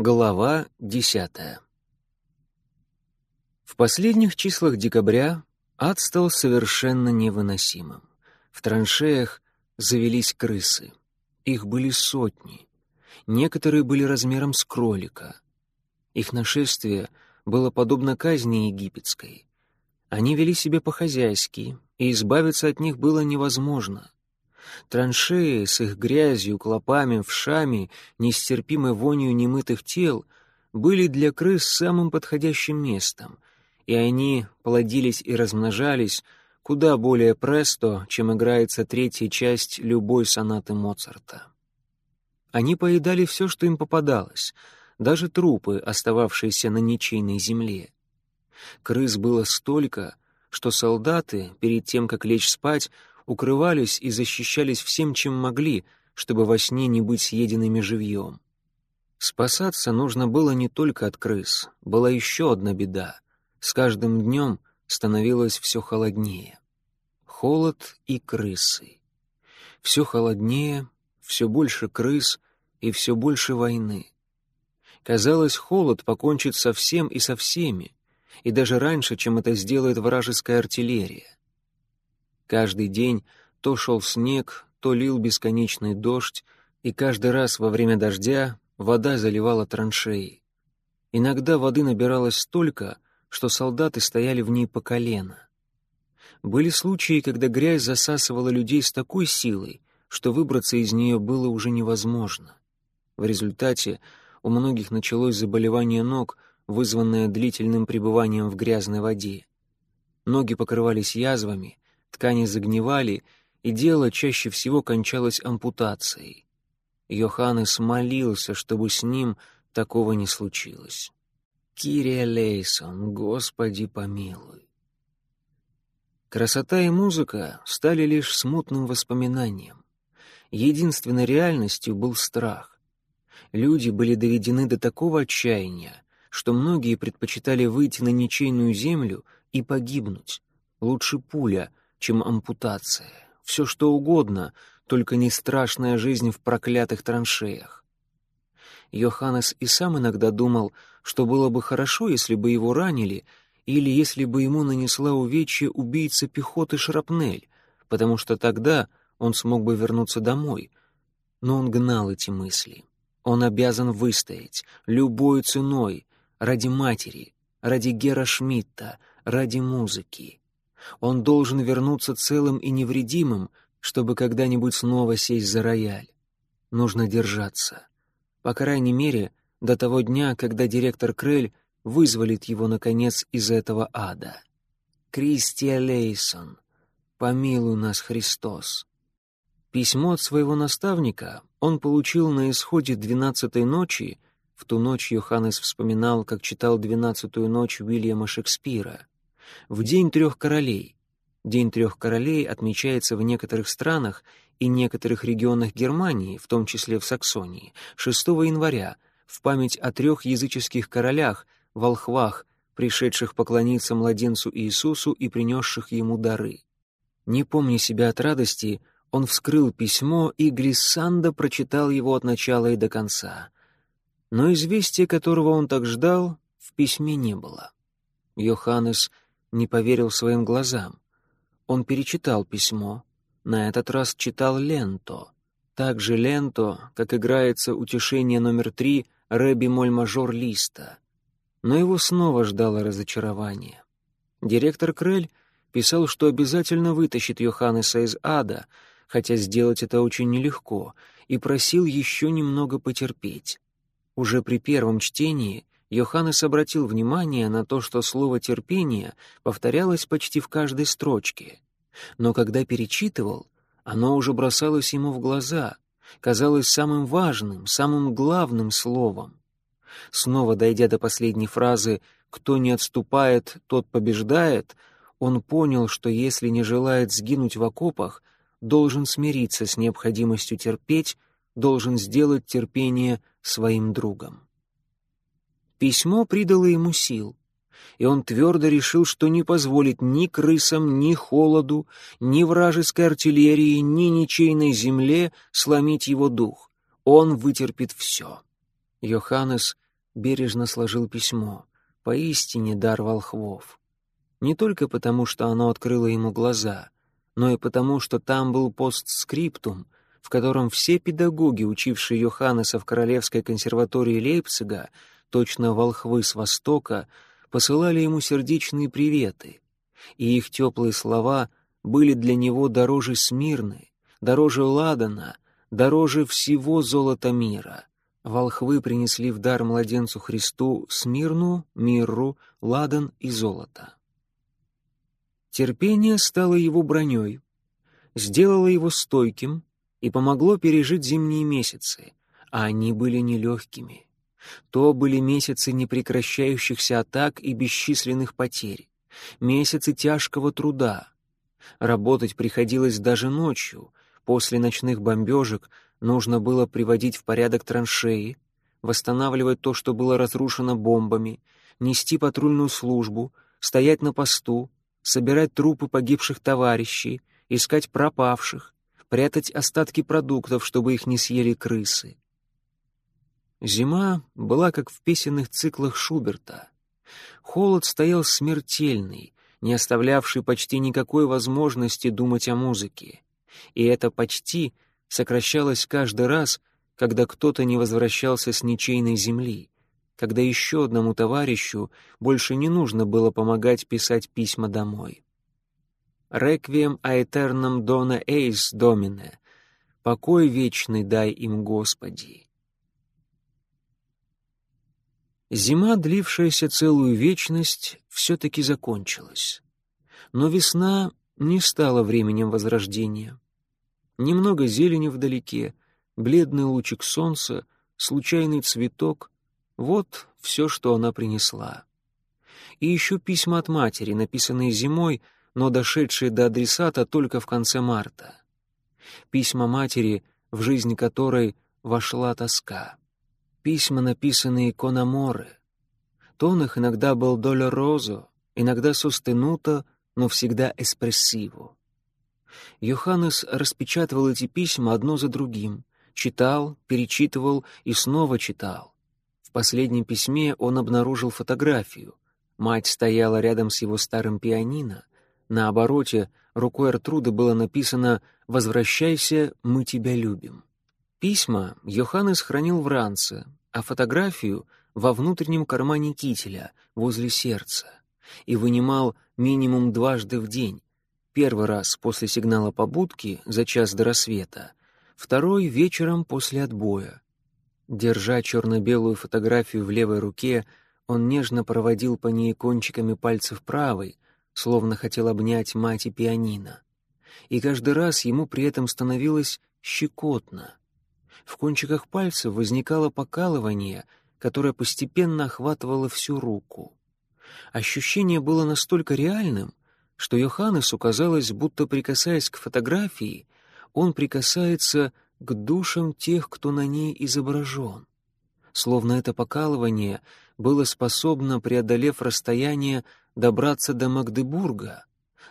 Глава десятая В последних числах декабря ад стал совершенно невыносимым. В траншеях завелись крысы. Их были сотни. Некоторые были размером с кролика. Их нашествие было подобно казни египетской. Они вели себя по-хозяйски, и избавиться от них было невозможно. Траншеи с их грязью, клопами, вшами, нестерпимой вонью немытых тел были для крыс самым подходящим местом, и они плодились и размножались куда более престо, чем играется третья часть любой сонаты Моцарта. Они поедали все, что им попадалось, даже трупы, остававшиеся на ничейной земле. Крыс было столько, что солдаты, перед тем, как лечь спать, укрывались и защищались всем, чем могли, чтобы во сне не быть съеденными живьем. Спасаться нужно было не только от крыс, была еще одна беда. С каждым днем становилось все холоднее. Холод и крысы. Все холоднее, все больше крыс и все больше войны. Казалось, холод покончит со всем и со всеми, и даже раньше, чем это сделает вражеская артиллерия. Каждый день то шел снег, то лил бесконечный дождь, и каждый раз во время дождя вода заливала траншеи. Иногда воды набиралось столько, что солдаты стояли в ней по колено. Были случаи, когда грязь засасывала людей с такой силой, что выбраться из нее было уже невозможно. В результате у многих началось заболевание ног, вызванное длительным пребыванием в грязной воде. Ноги покрывались язвами, ткани загнивали, и дело чаще всего кончалось ампутацией. Йоханнес молился, чтобы с ним такого не случилось. Кирия Лейсон, Господи помилуй. Красота и музыка стали лишь смутным воспоминанием. Единственной реальностью был страх. Люди были доведены до такого отчаяния, что многие предпочитали выйти на ничейную землю и погибнуть. Лучше пуля, чем ампутация. Все что угодно, только не страшная жизнь в проклятых траншеях. Йоханнес и сам иногда думал, что было бы хорошо, если бы его ранили, или если бы ему нанесла увечье убийца пехоты Шрапнель, потому что тогда он смог бы вернуться домой. Но он гнал эти мысли. Он обязан выстоять, любой ценой, ради матери, ради Гера Шмидта, ради музыки. Он должен вернуться целым и невредимым, чтобы когда-нибудь снова сесть за рояль. Нужно держаться. По крайней мере, до того дня, когда директор Крель вызволит его, наконец, из этого ада. Кристия Лейсон, помилуй нас, Христос. Письмо от своего наставника он получил на исходе двенадцатой ночи, в ту ночь Йоханнес вспоминал, как читал двенадцатую ночь Уильяма Шекспира — в День трех королей. День трех королей отмечается в некоторых странах и некоторых регионах Германии, в том числе в Саксонии, 6 января, в память о трех языческих королях, волхвах, пришедших поклониться младенцу Иисусу и принесших ему дары. Не помня себя от радости, он вскрыл письмо, и Глиссанда прочитал его от начала и до конца. Но известия, которого он так ждал, в письме не было. Йоханнес не поверил своим глазам. Он перечитал письмо. На этот раз читал ленто. Так же ленто, как играется утешение номер три рэби моль-мажор Листа. Но его снова ждало разочарование. Директор Крель писал, что обязательно вытащит Йоханнеса из ада, хотя сделать это очень нелегко, и просил еще немного потерпеть. Уже при первом чтении Йоханнес обратил внимание на то, что слово «терпение» повторялось почти в каждой строчке. Но когда перечитывал, оно уже бросалось ему в глаза, казалось самым важным, самым главным словом. Снова дойдя до последней фразы «кто не отступает, тот побеждает», он понял, что если не желает сгинуть в окопах, должен смириться с необходимостью терпеть, должен сделать терпение своим другом. Письмо придало ему сил, и он твердо решил, что не позволит ни крысам, ни холоду, ни вражеской артиллерии, ни ничейной земле сломить его дух. Он вытерпит все. Йоханнес бережно сложил письмо. Поистине дар волхвов. Не только потому, что оно открыло ему глаза, но и потому, что там был постскриптум, в котором все педагоги, учившие Йоханнеса в Королевской консерватории Лейпцига, точно волхвы с Востока, посылали ему сердечные приветы, и их теплые слова были для него дороже Смирны, дороже Ладана, дороже всего золота мира. Волхвы принесли в дар младенцу Христу Смирну, Мирру, Ладан и золото. Терпение стало его броней, сделало его стойким и помогло пережить зимние месяцы, а они были нелегкими. То были месяцы непрекращающихся атак и бесчисленных потерь, месяцы тяжкого труда. Работать приходилось даже ночью. После ночных бомбежек нужно было приводить в порядок траншеи, восстанавливать то, что было разрушено бомбами, нести патрульную службу, стоять на посту, собирать трупы погибших товарищей, искать пропавших, прятать остатки продуктов, чтобы их не съели крысы. Зима была как в песенных циклах Шуберта. Холод стоял смертельный, не оставлявший почти никакой возможности думать о музыке. И это почти сокращалось каждый раз, когда кто-то не возвращался с ничейной земли, когда еще одному товарищу больше не нужно было помогать писать письма домой. «Реквием аэтерном дона эйс домине» — «Покой вечный дай им, Господи». Зима, длившаяся целую вечность, все-таки закончилась. Но весна не стала временем возрождения. Немного зелени вдалеке, бледный лучик солнца, случайный цветок — вот все, что она принесла. И еще письма от матери, написанные зимой, но дошедшие до адресата только в конце марта. Письма матери, в жизнь которой вошла тоска письма, написанные Конаморе. Тон их иногда был долорозо, иногда состенуто, но всегда эспрессиво. Йоханнес распечатывал эти письма одно за другим, читал, перечитывал и снова читал. В последнем письме он обнаружил фотографию. Мать стояла рядом с его старым пианино. На обороте рукой Артруды было написано «Возвращайся, мы тебя любим». Письма Йоханнес хранил в ранце, а фотографию во внутреннем кармане кителя, возле сердца, и вынимал минимум дважды в день. Первый раз после сигнала побудки за час до рассвета, второй вечером после отбоя. Держа черно-белую фотографию в левой руке, он нежно проводил по ней кончиками пальцев правой, словно хотел обнять мать и пианино. И каждый раз ему при этом становилось щекотно. В кончиках пальцев возникало покалывание, которое постепенно охватывало всю руку. Ощущение было настолько реальным, что Йоханнесу казалось, будто прикасаясь к фотографии, он прикасается к душам тех, кто на ней изображен. Словно это покалывание было способно, преодолев расстояние, добраться до Магдебурга,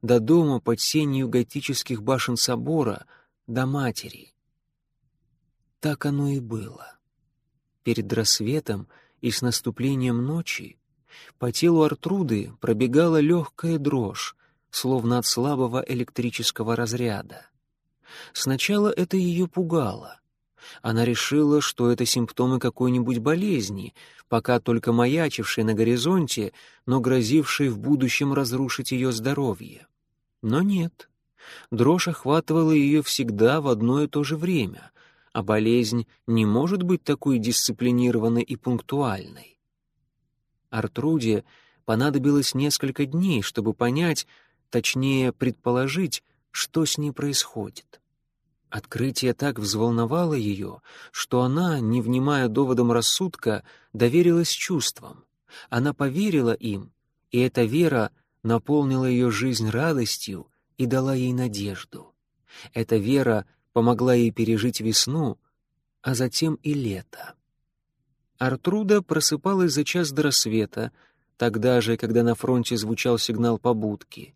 до дома под сенью готических башен собора, до матери. Так оно и было. Перед рассветом и с наступлением ночи по телу Артруды пробегала легкая дрожь, словно от слабого электрического разряда. Сначала это ее пугало. Она решила, что это симптомы какой-нибудь болезни, пока только маячившей на горизонте, но грозившей в будущем разрушить ее здоровье. Но нет. Дрожь охватывала ее всегда в одно и то же время, а болезнь не может быть такой дисциплинированной и пунктуальной. Артруде понадобилось несколько дней, чтобы понять, точнее предположить, что с ней происходит. Открытие так взволновало ее, что она, не внимая доводам рассудка, доверилась чувствам. Она поверила им, и эта вера наполнила ее жизнь радостью и дала ей надежду. Эта вера помогла ей пережить весну, а затем и лето. Артруда просыпалась за час до рассвета, тогда же, когда на фронте звучал сигнал побудки,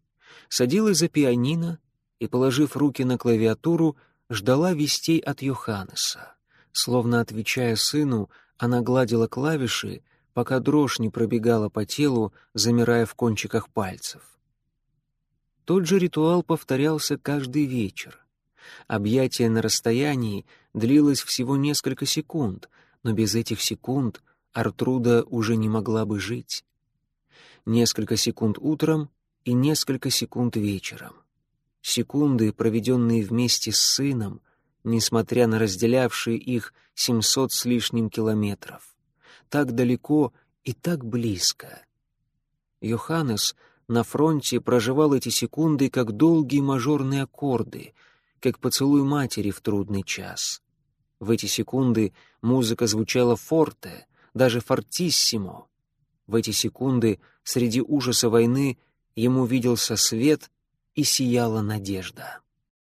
садилась за пианино и, положив руки на клавиатуру, ждала вестей от Йоханнеса. Словно отвечая сыну, Она гладила клавиши, пока дрожь не пробегала по телу, замирая в кончиках пальцев. Тот же ритуал повторялся каждый вечер. Объятие на расстоянии длилось всего несколько секунд, но без этих секунд Артруда уже не могла бы жить. Несколько секунд утром и несколько секунд вечером. Секунды, проведенные вместе с сыном, несмотря на разделявшие их семьсот с лишним километров так далеко и так близко. Йоханнес на фронте проживал эти секунды как долгие мажорные аккорды, как поцелуй матери в трудный час. В эти секунды музыка звучала форте, даже фортиссимо. В эти секунды среди ужаса войны ему виделся свет и сияла надежда.